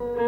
Mm-hmm.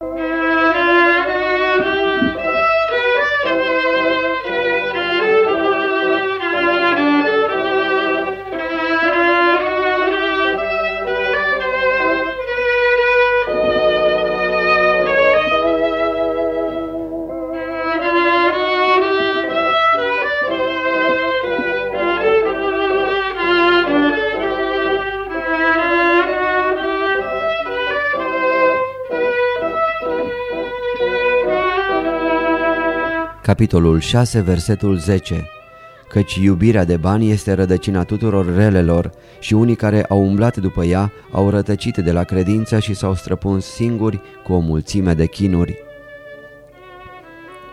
Capitolul 6, versetul 10 Căci iubirea de bani este rădăcina tuturor relelor și unii care au umblat după ea au rătăcit de la credință și s-au străpuns singuri cu o mulțime de chinuri.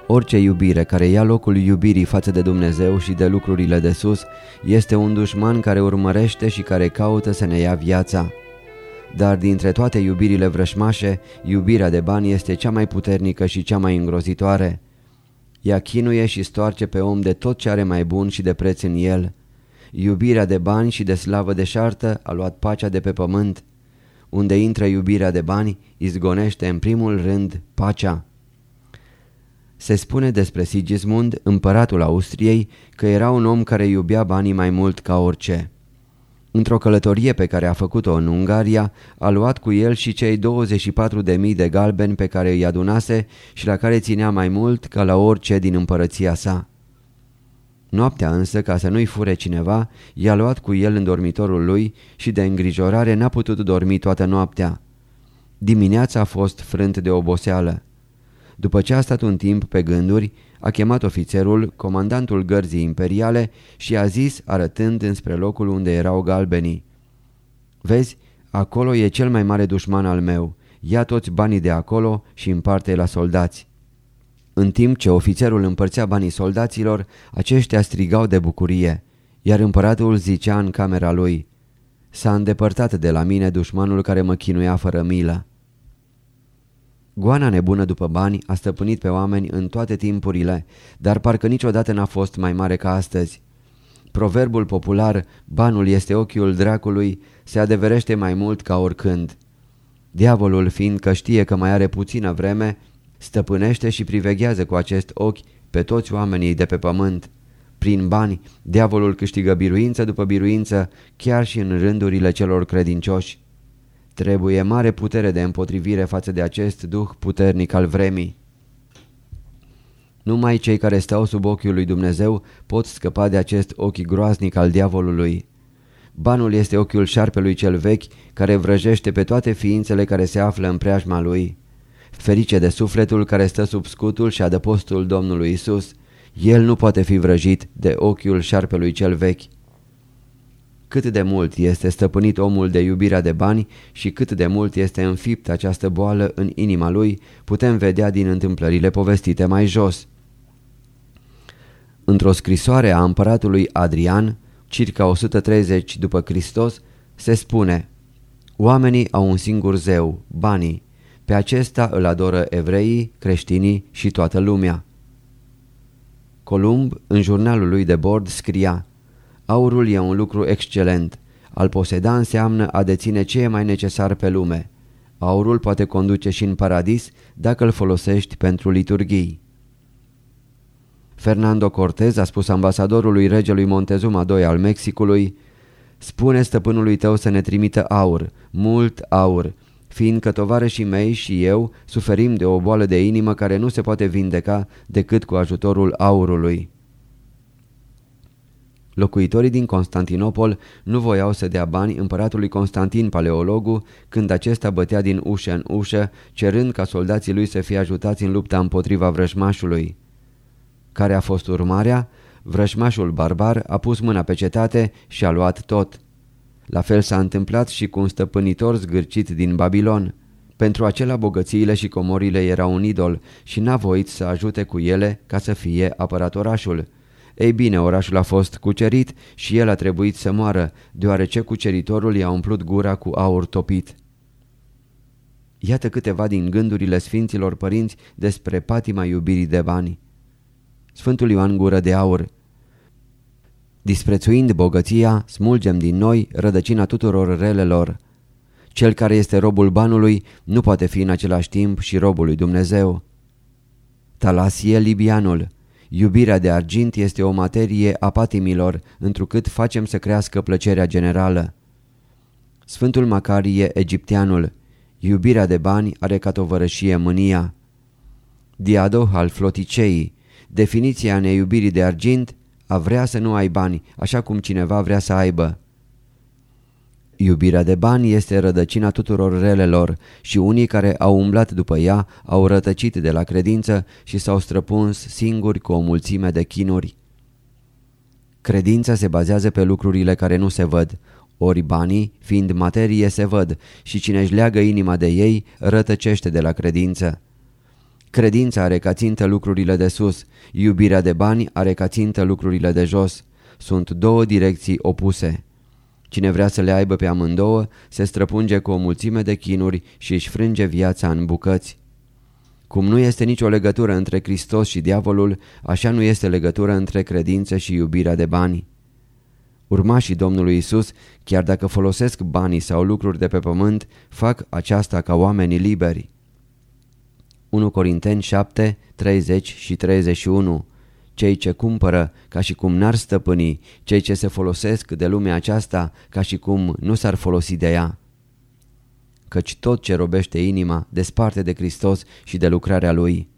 Orice iubire care ia locul iubirii față de Dumnezeu și de lucrurile de sus este un dușman care urmărește și care caută să ne ia viața. Dar dintre toate iubirile vrășmașe, iubirea de bani este cea mai puternică și cea mai îngrozitoare. Ea chinuie și stoarce pe om de tot ce are mai bun și de preț în el. Iubirea de bani și de slavă deșartă a luat pacea de pe pământ. Unde intră iubirea de bani, izgonește în primul rând pacea. Se spune despre Sigismund, împăratul Austriei, că era un om care iubea banii mai mult ca orice. Într-o călătorie pe care a făcut-o în Ungaria, a luat cu el și cei 24.000 de galbeni pe care îi adunase și la care ținea mai mult ca la orice din împărăția sa. Noaptea însă, ca să nu-i fure cineva, i-a luat cu el în dormitorul lui și de îngrijorare n-a putut dormi toată noaptea. Dimineața a fost frânt de oboseală. După ce a stat un timp pe gânduri, a chemat ofițerul, comandantul gărzii imperiale și a zis, arătând înspre locul unde erau galbenii. Vezi, acolo e cel mai mare dușman al meu. Ia toți banii de acolo și împarte la soldați. În timp ce ofițerul împărțea banii soldaților, aceștia strigau de bucurie, iar împăratul zicea în camera lui, S-a îndepărtat de la mine dușmanul care mă chinuia fără milă. Goana nebună după bani a stăpânit pe oameni în toate timpurile, dar parcă niciodată n-a fost mai mare ca astăzi. Proverbul popular, banul este ochiul dracului, se adeverește mai mult ca oricând. Diavolul, fiindcă știe că mai are puțină vreme, stăpânește și priveghează cu acest ochi pe toți oamenii de pe pământ. Prin bani, diavolul câștigă biruință după biruință, chiar și în rândurile celor credincioși. Trebuie mare putere de împotrivire față de acest duh puternic al vremii. Numai cei care stau sub ochiul lui Dumnezeu pot scăpa de acest ochi groaznic al diavolului. Banul este ochiul șarpelui cel vechi care vrăjește pe toate ființele care se află în preajma lui. Ferice de sufletul care stă sub scutul și adăpostul Domnului Isus, el nu poate fi vrăjit de ochiul șarpelui cel vechi. Cât de mult este stăpânit omul de iubirea de bani și cât de mult este înfipt această boală în inima lui, putem vedea din întâmplările povestite mai jos. Într-o scrisoare a împăratului Adrian, circa 130 după Hristos, se spune Oamenii au un singur zeu, banii. Pe acesta îl adoră evreii, creștinii și toată lumea. Columb, în jurnalul lui de bord, scria Aurul e un lucru excelent. Al poseda înseamnă a deține ce e mai necesar pe lume. Aurul poate conduce și în paradis dacă îl folosești pentru liturghii. Fernando Cortez a spus ambasadorului regelui Montezuma II al Mexicului Spune stăpânului tău să ne trimită aur, mult aur, fiindcă tovarășii mei și eu suferim de o boală de inimă care nu se poate vindeca decât cu ajutorul aurului. Locuitorii din Constantinopol nu voiau să dea bani împăratului Constantin Paleologu când acesta bătea din ușă în ușă, cerând ca soldații lui să fie ajutați în lupta împotriva vrăjmașului. Care a fost urmarea? Vrăjmașul barbar a pus mâna pe cetate și a luat tot. La fel s-a întâmplat și cu un stăpânitor zgârcit din Babilon. Pentru acela bogățiile și comorile erau un idol și n-a voit să ajute cu ele ca să fie apărat orașul. Ei bine, orașul a fost cucerit și el a trebuit să moară, deoarece cuceritorul i-a umplut gura cu aur topit. Iată câteva din gândurile Sfinților Părinți despre patima iubirii de bani. Sfântul Ioan Gură de Aur Disprețuind bogăția, smulgem din noi rădăcina tuturor relelor. Cel care este robul banului nu poate fi în același timp și robul lui Dumnezeu. Talasie Libianul Iubirea de argint este o materie a patimilor, întrucât facem să crească plăcerea generală. Sfântul Macarie Egipteanul Iubirea de bani are ca tovărășie mânia. Diado al floticei Definiția neiubirii de argint a vrea să nu ai bani, așa cum cineva vrea să aibă. Iubirea de bani este rădăcina tuturor relelor și unii care au umblat după ea au rătăcit de la credință și s-au străpuns singuri cu o mulțime de chinuri. Credința se bazează pe lucrurile care nu se văd, ori banii, fiind materie, se văd și cine își leagă inima de ei rătăcește de la credință. Credința are ca țintă lucrurile de sus, iubirea de bani are ca țintă lucrurile de jos. Sunt două direcții opuse. Cine vrea să le aibă pe amândouă se străpunge cu o mulțime de chinuri și își frânge viața în bucăți. Cum nu este nicio legătură între Hristos și diavolul, așa nu este legătură între credință și iubirea de bani. Urmașii Domnului Isus, chiar dacă folosesc banii sau lucruri de pe pământ, fac aceasta ca oamenii liberi. 1 Corinteni 7, 30 și 31 Cei ce cumpără ca și cum n-ar stăpâni, cei ce se folosesc de lumea aceasta ca și cum nu s-ar folosi de ea. Căci tot ce robește inima desparte de Hristos și de lucrarea Lui.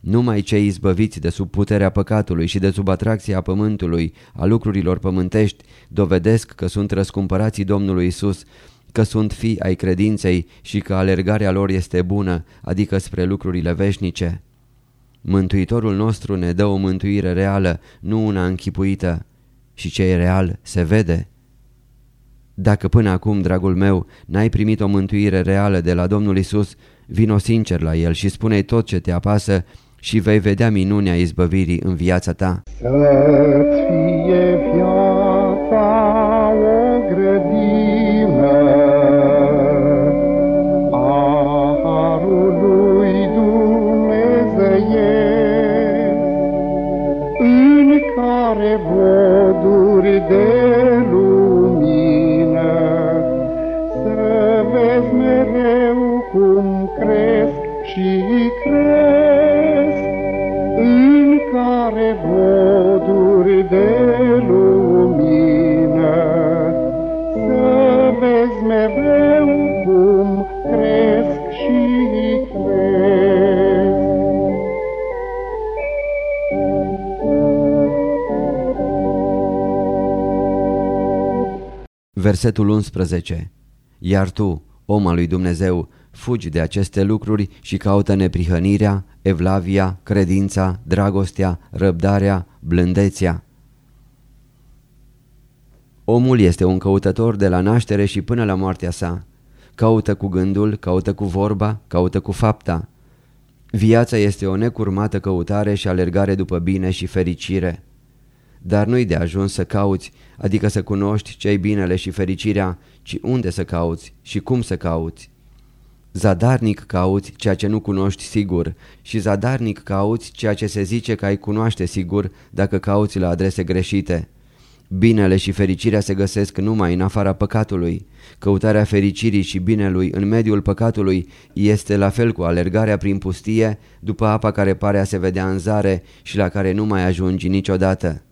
Numai cei izbăviți de sub puterea păcatului și de sub atracția pământului, a lucrurilor pământești, dovedesc că sunt răscumpărații Domnului Isus, că sunt fii ai credinței și că alergarea lor este bună, adică spre lucrurile veșnice. Mântuitorul nostru ne dă o mântuire reală, nu una închipuită. Și ce e real se vede. Dacă până acum, dragul meu, n-ai primit o mântuire reală de la Domnul Isus, vino sincer la El și spune tot ce te apasă și vei vedea minunea izbăvirii în viața ta. Să-ți fie viața o grădină cum cresc și cresc. Versetul 11 Iar tu, om al lui Dumnezeu, fugi de aceste lucruri și caută neprihănirea, evlavia, credința, dragostea, răbdarea, blândețea. Omul este un căutător de la naștere și până la moartea sa. Caută cu gândul, caută cu vorba, caută cu fapta. Viața este o necurmată căutare și alergare după bine și fericire. Dar nu-i de ajuns să cauți, adică să cunoști ce-i binele și fericirea, ci unde să cauți și cum să cauți. Zadarnic cauți ceea ce nu cunoști sigur și zadarnic cauți ceea ce se zice că ai cunoaște sigur dacă cauți la adrese greșite. Binele și fericirea se găsesc numai în afara păcatului. Căutarea fericirii și binelui în mediul păcatului este la fel cu alergarea prin pustie după apa care pare a se vedea în zare și la care nu mai ajungi niciodată.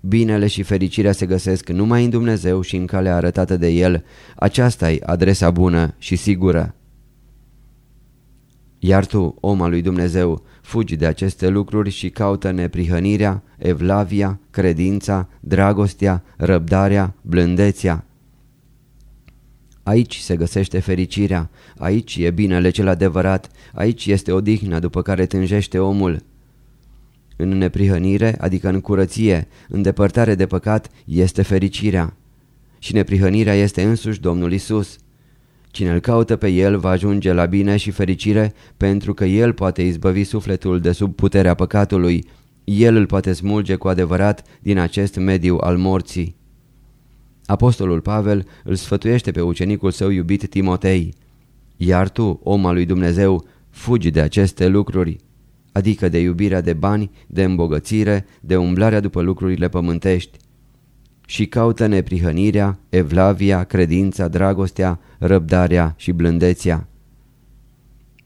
Binele și fericirea se găsesc numai în Dumnezeu și în calea arătată de El. Aceasta e adresa bună și sigură. Iar tu, om al lui Dumnezeu, fugi de aceste lucruri și caută neprihănirea, evlavia, credința, dragostea, răbdarea, blândețea. Aici se găsește fericirea, aici e binele cel adevărat, aici este odihna după care tânjește omul. În neprihănire, adică în curăție, în depărtare de păcat, este fericirea. Și neprihănirea este însuși Domnul Isus. Cine îl caută pe el va ajunge la bine și fericire pentru că el poate izbăvi sufletul de sub puterea păcatului. El îl poate smulge cu adevărat din acest mediu al morții. Apostolul Pavel îl sfătuiește pe ucenicul său iubit Timotei. Iar tu, om al lui Dumnezeu, fugi de aceste lucruri, adică de iubirea de bani, de îmbogățire, de umblarea după lucrurile pământești și caută neprihănirea, evlavia, credința, dragostea, răbdarea și blândețea.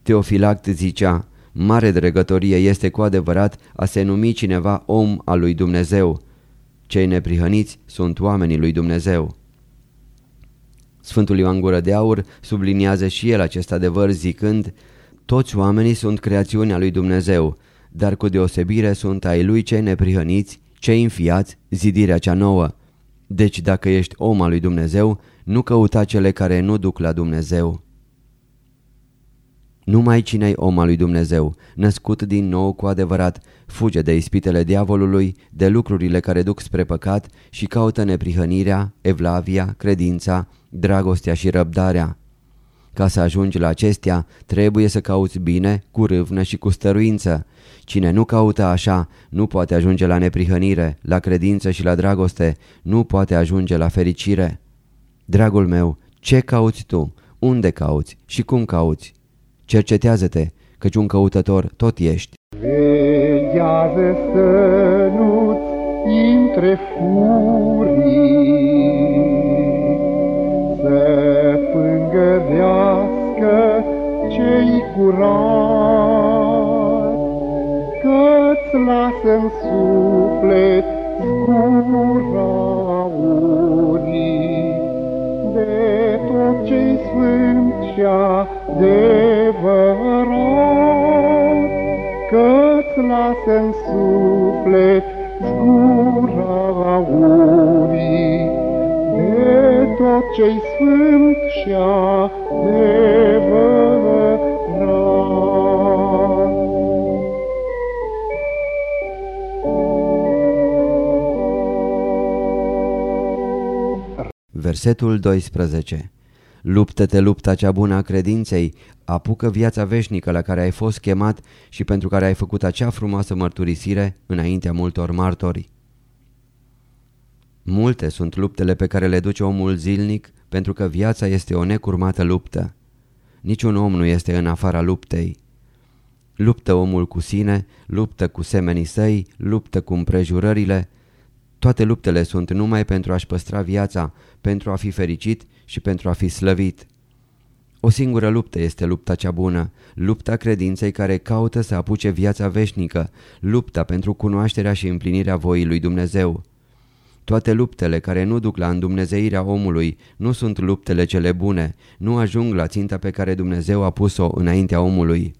Teofilact zicea, mare dregătorie este cu adevărat a se numi cineva om al lui Dumnezeu. Cei neprihăniți sunt oamenii lui Dumnezeu. Sfântul Ioan Gură de Aur subliniază și el acest adevăr zicând, toți oamenii sunt creațiunea lui Dumnezeu, dar cu deosebire sunt ai lui cei neprihăniți, cei înfiați, zidirea cea nouă. Deci dacă ești om al lui Dumnezeu, nu căuta cele care nu duc la Dumnezeu. Numai cine om al lui Dumnezeu, născut din nou cu adevărat, fuge de ispitele diavolului, de lucrurile care duc spre păcat și caută neprihănirea, evlavia, credința, dragostea și răbdarea. Ca să ajungi la acestea, trebuie să cauți bine, cu râvnă și cu stăruință. Cine nu caută așa, nu poate ajunge la neprihănire, la credință și la dragoste, nu poate ajunge la fericire. Dragul meu, ce cauți tu? Unde cauți? Și cum cauți? Cercetează-te, căci un căutător tot ești. Veghează să nu-ți intre furii, să pângădească cei curați, că-ți lasă în suflet gura urii de tot ce-i sfânt și adevărat, că-ți lasă în suflet gura urii de tot ce-i sfânt și adevărat. Versetul 12 Luptă-te lupta cea bună a credinței, apucă viața veșnică la care ai fost chemat și pentru care ai făcut acea frumoasă mărturisire înaintea multor martori. Multe sunt luptele pe care le duce omul zilnic pentru că viața este o necurmată luptă. Niciun om nu este în afara luptei. Luptă omul cu sine, luptă cu semenii săi, luptă cu împrejurările. Toate luptele sunt numai pentru a-și păstra viața, pentru a fi fericit și pentru a fi slăvit. O singură luptă este lupta cea bună, lupta credinței care caută să apuce viața veșnică, lupta pentru cunoașterea și împlinirea voii lui Dumnezeu. Toate luptele care nu duc la îndumnezeirea omului nu sunt luptele cele bune, nu ajung la ținta pe care Dumnezeu a pus-o înaintea omului.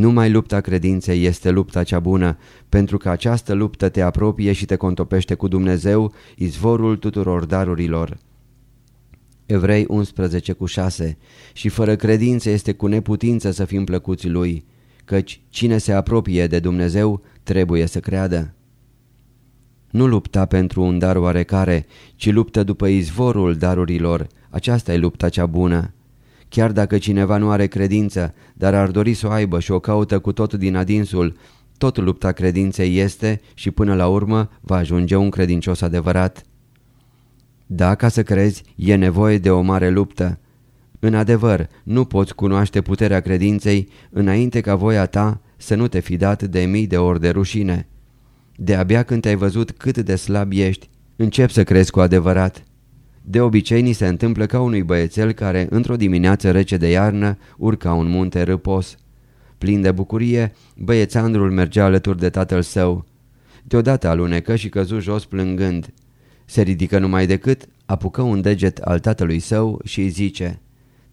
Numai lupta credinței este lupta cea bună, pentru că această luptă te apropie și te contopește cu Dumnezeu, izvorul tuturor darurilor. Evrei 11 cu 6 Și fără credință este cu neputință să fim plăcuți lui, căci cine se apropie de Dumnezeu trebuie să creadă. Nu lupta pentru un dar oarecare, ci luptă după izvorul darurilor, aceasta e lupta cea bună. Chiar dacă cineva nu are credință, dar ar dori să o aibă și o caută cu tot din adinsul, tot lupta credinței este și până la urmă va ajunge un credincios adevărat. Da, ca să crezi, e nevoie de o mare luptă. În adevăr, nu poți cunoaște puterea credinței înainte ca voia ta să nu te fi dat de mii de ori de rușine. De-abia când te-ai văzut cât de slab ești, încep să crezi cu adevărat. De obicei ni se întâmplă ca unui băiețel care, într-o dimineață rece de iarnă, urca un munte râpos. Plin de bucurie, băiețandrul mergea alături de tatăl său. Deodată alunecă și căzu jos plângând. Se ridică numai decât, apucă un deget al tatălui său și îi zice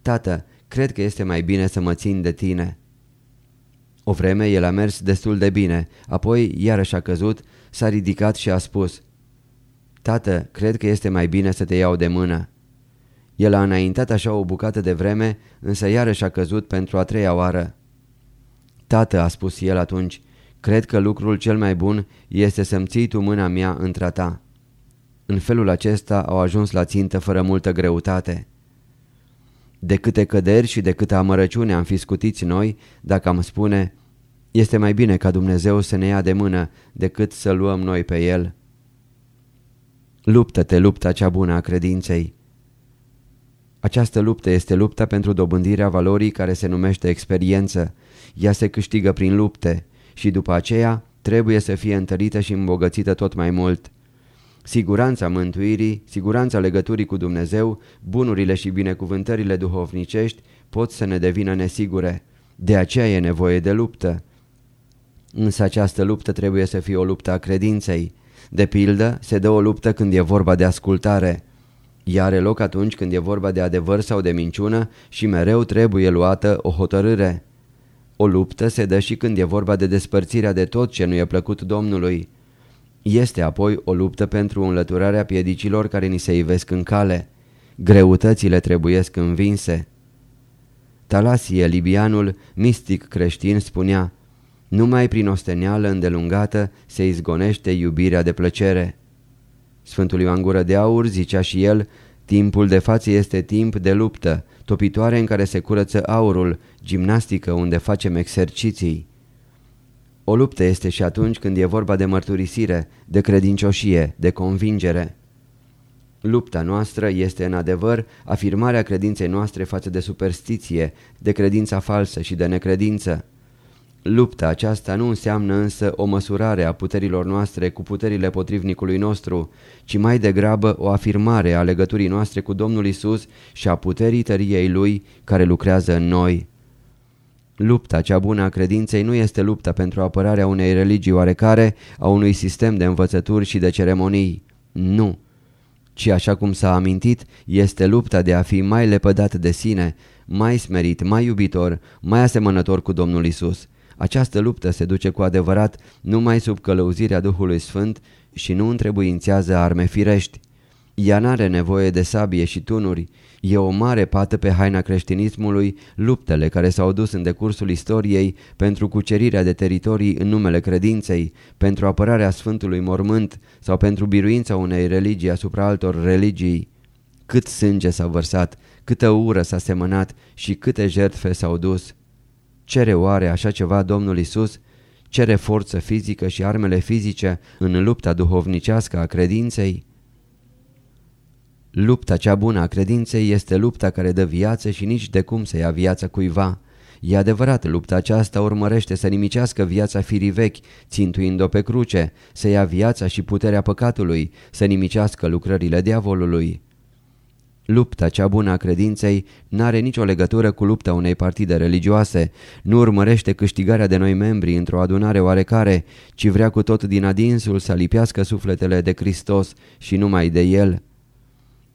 Tată, cred că este mai bine să mă țin de tine. O vreme el a mers destul de bine, apoi iarăși a căzut, s-a ridicat și a spus Tată, cred că este mai bine să te iau de mână. El a înaintat așa o bucată de vreme, însă iarăși a căzut pentru a treia oară. Tată, a spus el atunci, cred că lucrul cel mai bun este să-mi ții tu mâna mea între ta. În felul acesta au ajuns la țintă fără multă greutate. De câte căderi și de câte amărăciune am fi scutiți noi, dacă am spune, este mai bine ca Dumnezeu să ne ia de mână decât să luăm noi pe El. Luptă-te lupta cea bună a credinței. Această luptă este lupta pentru dobândirea valorii care se numește experiență. Ea se câștigă prin lupte și după aceea trebuie să fie întărită și îmbogățită tot mai mult. Siguranța mântuirii, siguranța legăturii cu Dumnezeu, bunurile și binecuvântările duhovnicești pot să ne devină nesigure. De aceea e nevoie de luptă. Însă această luptă trebuie să fie o luptă a credinței. De pildă, se dă o luptă când e vorba de ascultare. Ea are loc atunci când e vorba de adevăr sau de minciună și mereu trebuie luată o hotărâre. O luptă se dă și când e vorba de despărțirea de tot ce nu e plăcut Domnului. Este apoi o luptă pentru înlăturarea piedicilor care ni se ivesc în cale. Greutățile trebuiesc învinse. Talasie, libianul, mistic creștin, spunea Numai prin osteneală îndelungată se izgonește iubirea de plăcere. Sfântul Ioan Gură de Aur zicea și el Timpul de față este timp de luptă, topitoare în care se curăță aurul, gimnastică unde facem exerciții. O luptă este și atunci când e vorba de mărturisire, de credincioșie, de convingere. Lupta noastră este în adevăr afirmarea credinței noastre față de superstiție, de credința falsă și de necredință. Lupta aceasta nu înseamnă însă o măsurare a puterilor noastre cu puterile potrivnicului nostru, ci mai degrabă o afirmare a legăturii noastre cu Domnul Isus și a puterii tăriei Lui care lucrează în noi. Lupta cea bună a credinței nu este lupta pentru apărarea unei religii oarecare, a unui sistem de învățături și de ceremonii. Nu! Ci așa cum s-a amintit, este lupta de a fi mai lepădat de sine, mai smerit, mai iubitor, mai asemănător cu Domnul Isus. Această luptă se duce cu adevărat numai sub călăuzirea Duhului Sfânt și nu întrebuințează arme firești. Ea n-are nevoie de sabie și tunuri, E o mare pată pe haina creștinismului luptele care s-au dus în decursul istoriei pentru cucerirea de teritorii în numele credinței, pentru apărarea Sfântului Mormânt sau pentru biruința unei religii asupra altor religii. Cât sânge s-a vărsat, câtă ură s-a semănat și câte jertfe s-au dus. Cere oare așa ceva Domnul Isus? Cere forță fizică și armele fizice în lupta duhovnicească a credinței? Lupta cea bună a credinței este lupta care dă viață și nici de cum să ia viața cuiva. E adevărat, lupta aceasta urmărește să nimicească viața firii vechi, țintuind-o pe cruce, să ia viața și puterea păcatului, să nimicească lucrările diavolului. Lupta cea bună a credinței n-are nicio legătură cu lupta unei partide religioase, nu urmărește câștigarea de noi membri într-o adunare oarecare, ci vrea cu tot din adinsul să lipească sufletele de Hristos și numai de El.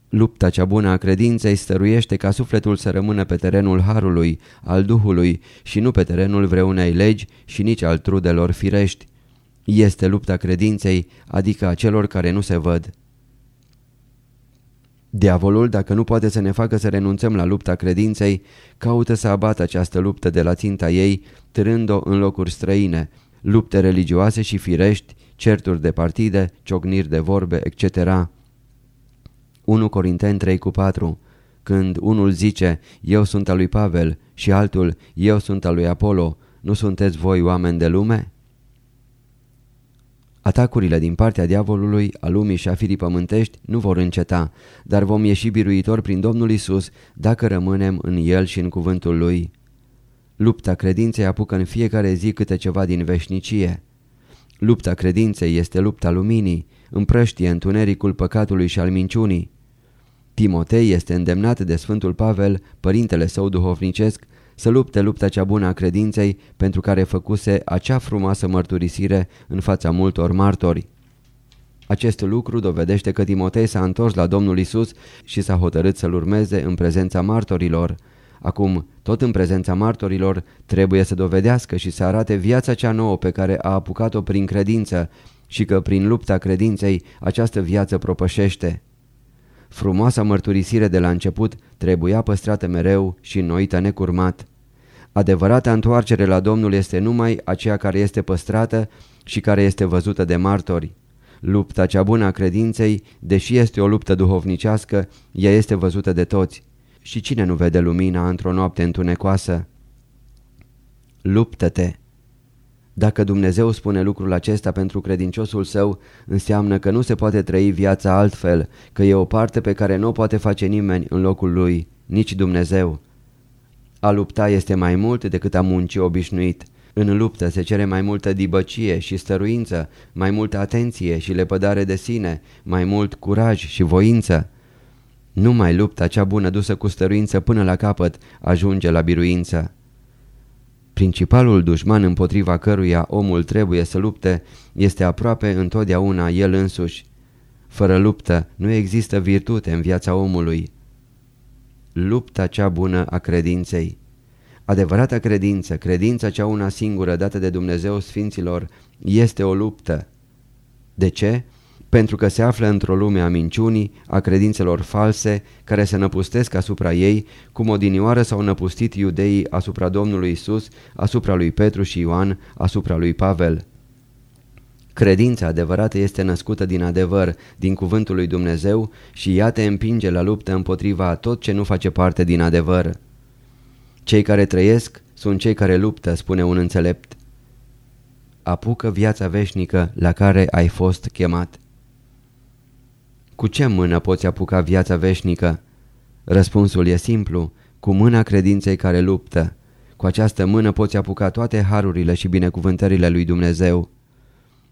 Lupta cea bună a credinței stăruiește ca sufletul să rămână pe terenul harului, al Duhului și nu pe terenul vreunei legi și nici al trudelor firești. Este lupta credinței, adică a celor care nu se văd. Diavolul, dacă nu poate să ne facă să renunțăm la lupta credinței, caută să abată această luptă de la ținta ei, târând-o în locuri străine, lupte religioase și firești, certuri de partide, ciocniri de vorbe, etc., 1 Corinteni 3 cu 4 Când unul zice, eu sunt al lui Pavel și altul, eu sunt al lui Apollo, nu sunteți voi oameni de lume? Atacurile din partea diavolului, a lumii și a firii pământești nu vor înceta, dar vom ieși biruitor prin Domnul Isus dacă rămânem în El și în cuvântul Lui. Lupta credinței apucă în fiecare zi câte ceva din veșnicie. Lupta credinței este lupta luminii, împrăștie întunericul păcatului și al minciunii. Timotei este îndemnat de Sfântul Pavel, părintele său duhovnicesc, să lupte lupta cea bună a credinței pentru care făcuse acea frumoasă mărturisire în fața multor martori. Acest lucru dovedește că Timotei s-a întors la Domnul Isus și s-a hotărât să-L urmeze în prezența martorilor. Acum, tot în prezența martorilor, trebuie să dovedească și să arate viața cea nouă pe care a apucat-o prin credință și că prin lupta credinței această viață propășește. Frumoasa mărturisire de la început trebuia păstrată mereu și înnoită necurmat. Adevărata întoarcere la Domnul este numai aceea care este păstrată și care este văzută de martori. Lupta cea bună a credinței, deși este o luptă duhovnicească, ea este văzută de toți. Și cine nu vede lumina într-o noapte întunecoasă? Luptă-te! Dacă Dumnezeu spune lucrul acesta pentru credinciosul său, înseamnă că nu se poate trăi viața altfel, că e o parte pe care nu o poate face nimeni în locul lui, nici Dumnezeu. A lupta este mai mult decât a munci obișnuit. În luptă se cere mai multă dibăcie și stăruință, mai multă atenție și lepădare de sine, mai mult curaj și voință. Numai lupta cea bună dusă cu stăruință până la capăt ajunge la biruință. Principalul dușman împotriva căruia omul trebuie să lupte este aproape întotdeauna el însuși. Fără luptă nu există virtute în viața omului. Lupta cea bună a credinței Adevărata credință, credința cea una singură dată de Dumnezeu Sfinților, este o luptă. De ce? Pentru că se află într-o lume a minciunii, a credințelor false, care se năpustesc asupra ei, cum odinioară s-au năpustit iudeii asupra Domnului Isus, asupra lui Petru și Ioan, asupra lui Pavel. Credința adevărată este născută din adevăr, din cuvântul lui Dumnezeu și ea te împinge la luptă împotriva tot ce nu face parte din adevăr. Cei care trăiesc sunt cei care luptă, spune un înțelept. Apucă viața veșnică la care ai fost chemat. Cu ce mână poți apuca viața veșnică? Răspunsul e simplu, cu mâna credinței care luptă. Cu această mână poți apuca toate harurile și binecuvântările lui Dumnezeu.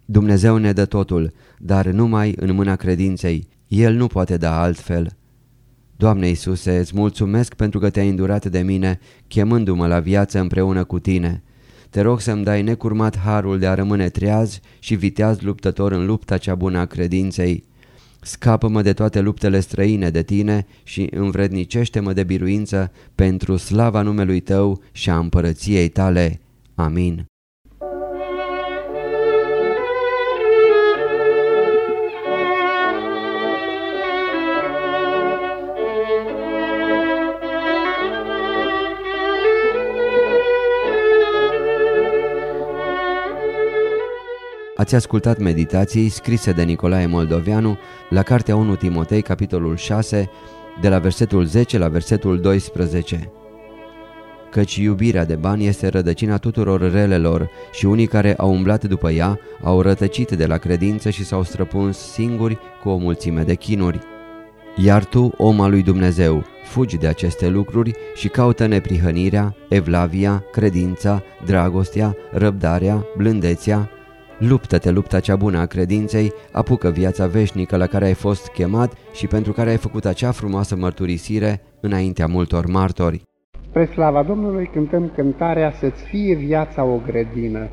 Dumnezeu ne dă totul, dar numai în mâna credinței. El nu poate da altfel. Doamne Iisuse, îți mulțumesc pentru că te-ai îndurat de mine, chemându-mă la viață împreună cu tine. Te rog să-mi dai necurmat harul de a rămâne treaz și viteaz luptător în lupta cea bună a credinței. Scapă-mă de toate luptele străine de tine și învrednicește-mă de biruință pentru slava numelui tău și a împărăției tale. Amin. Ați ascultat meditații scrise de Nicolae Moldoveanu la Cartea 1 Timotei, capitolul 6, de la versetul 10 la versetul 12. Căci iubirea de bani este rădăcina tuturor relelor și unii care au umblat după ea au rătăcit de la credință și s-au străpuns singuri cu o mulțime de chinuri. Iar tu, om al lui Dumnezeu, fugi de aceste lucruri și caută neprihănirea, evlavia, credința, dragostea, răbdarea, blândețea, Luptă-te lupta cea bună a credinței, apucă viața veșnică la care ai fost chemat și pentru care ai făcut acea frumoasă mărturisire înaintea multor martori. Spre slava Domnului cântăm cântarea Să-ți fie viața o grădină.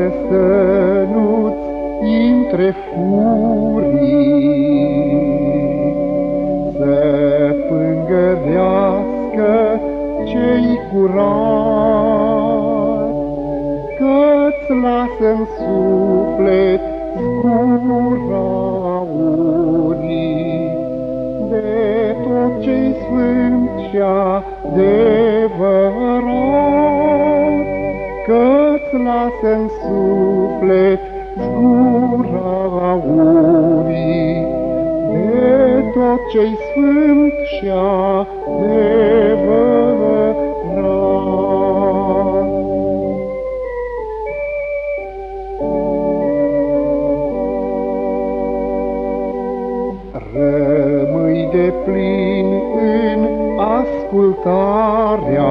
Veghează să nu-ți intre furii, pângădească cei curați, Că-ți lasă-n suflet gura urii De tot ce-i sfânt și adevărat, Că-ți lasă-n suflet gura urii tot ce-i sfânt și adevărat. Rămâi de plin în ascultarea